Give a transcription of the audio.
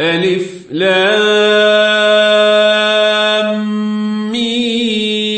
ألف لام ميم.